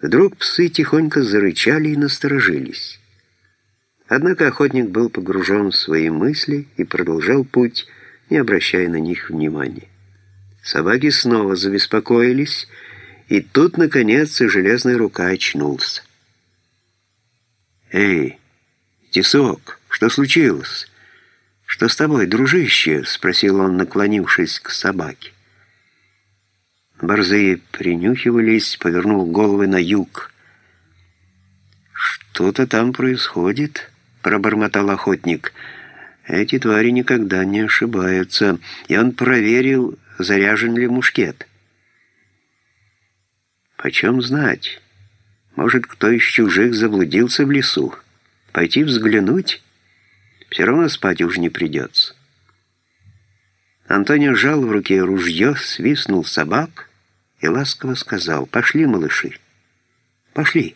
Вдруг псы тихонько зарычали и насторожились. Однако охотник был погружен в свои мысли и продолжал путь, не обращая на них внимания. Собаки снова забеспокоились, и тут, наконец, железная рука очнулся. «Эй, Тесок, что случилось? Что с тобой, дружище?» — спросил он, наклонившись к собаке. Борзые принюхивались, повернул головы на юг. «Что-то там происходит», — пробормотал охотник. «Эти твари никогда не ошибаются». И он проверил, заряжен ли мушкет. «Почем знать? Может, кто из чужих заблудился в лесу? Пойти взглянуть? Все равно спать уже не придется». Антонио сжал в руке ружье, свистнул собак — и ласково сказал «Пошли, малыши, пошли».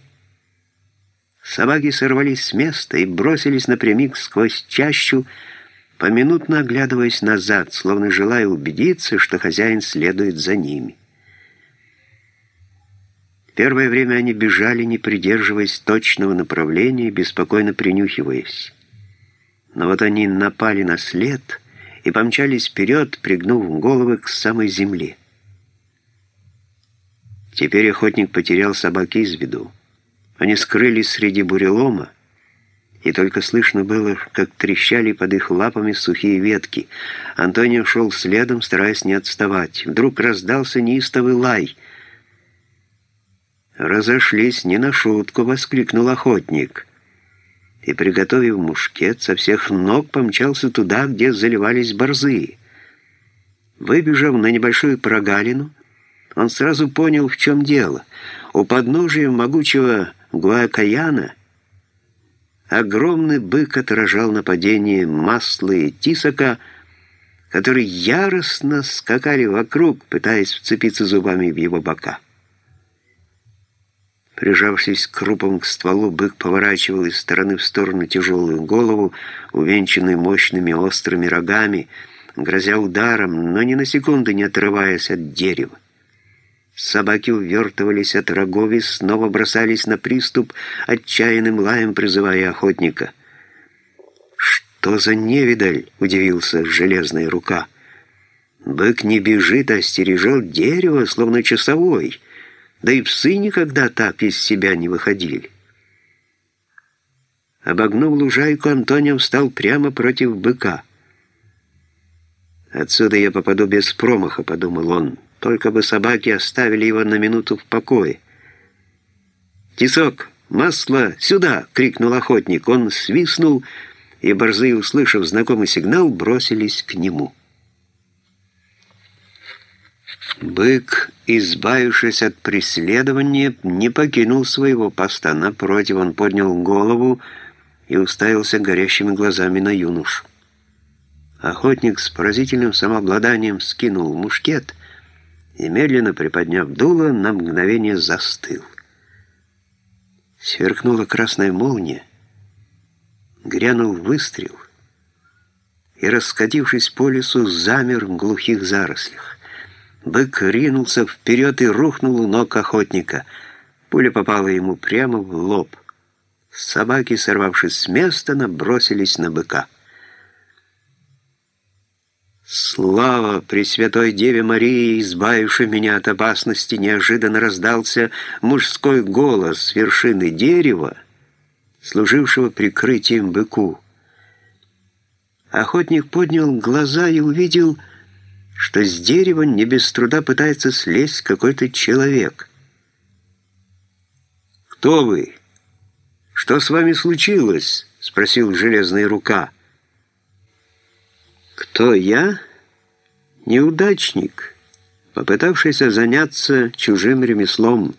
Собаки сорвались с места и бросились напрямик сквозь чащу, поминутно оглядываясь назад, словно желая убедиться, что хозяин следует за ними. Первое время они бежали, не придерживаясь точного направления, беспокойно принюхиваясь. Но вот они напали на след и помчались вперед, пригнув головы к самой земле. Теперь охотник потерял собаки из виду. Они скрылись среди бурелома, и только слышно было, как трещали под их лапами сухие ветки. Антонио шел следом, стараясь не отставать. Вдруг раздался неистовый лай. «Разошлись не на шутку!» — воскликнул охотник. И, приготовив мушкет, со всех ног помчался туда, где заливались борзые. Выбежав на небольшую прогалину, он сразу понял, в чем дело. У подножия могучего Гуакаяна огромный бык отражал нападение масла и тисака, которые яростно скакали вокруг, пытаясь вцепиться зубами в его бока. Прижавшись крупом к стволу, бык поворачивал из стороны в сторону тяжелую голову, увенчанную мощными острыми рогами, грозя ударом, но ни на секунду не отрываясь от дерева. Собаки увертывались от рогов и снова бросались на приступ, отчаянным лаем призывая охотника. «Что за невидаль?» — удивился железная рука. «Бык не бежит, а стережет дерево, словно часовой. Да и псы никогда так из себя не выходили». Обогнув лужайку, Антонио встал прямо против быка. «Отсюда я попаду без промаха», — подумал он. Только бы собаки оставили его на минуту в покое. «Тесок, масло, сюда!» — крикнул охотник. Он свистнул, и борзые, услышав знакомый сигнал, бросились к нему. Бык, избавившись от преследования, не покинул своего поста. Напротив, он поднял голову и уставился горящими глазами на юношу. Охотник с поразительным самообладанием скинул мушкет — и, медленно приподняв дуло, на мгновение застыл. Сверкнула красная молния, грянул выстрел и, раскатившись по лесу, замер в глухих зарослях. Бык ринулся вперед и рухнул у ног охотника. Пуля попала ему прямо в лоб. Собаки, сорвавшись с места, набросились на быка. «Слава Пресвятой Деве Марии, избавившей меня от опасности!» Неожиданно раздался мужской голос с вершины дерева, служившего прикрытием быку. Охотник поднял глаза и увидел, что с дерева не без труда пытается слезть какой-то человек. «Кто вы? Что с вами случилось?» — спросил железная рука. Кто я? Неудачник, попытавшийся заняться чужим ремеслом.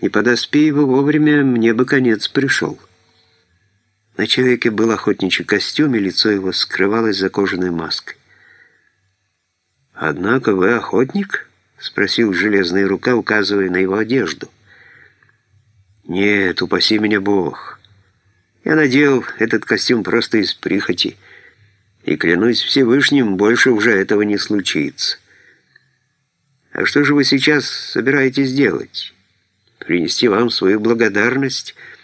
Не подоспей его вовремя, мне бы конец пришел. На человеке был охотничий костюм, и лицо его скрывалось за кожаной маской. «Однако вы охотник?» — спросил железная рука, указывая на его одежду. «Нет, упаси меня Бог. Я надел этот костюм просто из прихоти» и, клянусь Всевышним, больше уже этого не случится. А что же вы сейчас собираетесь делать? принести вам свою благодарность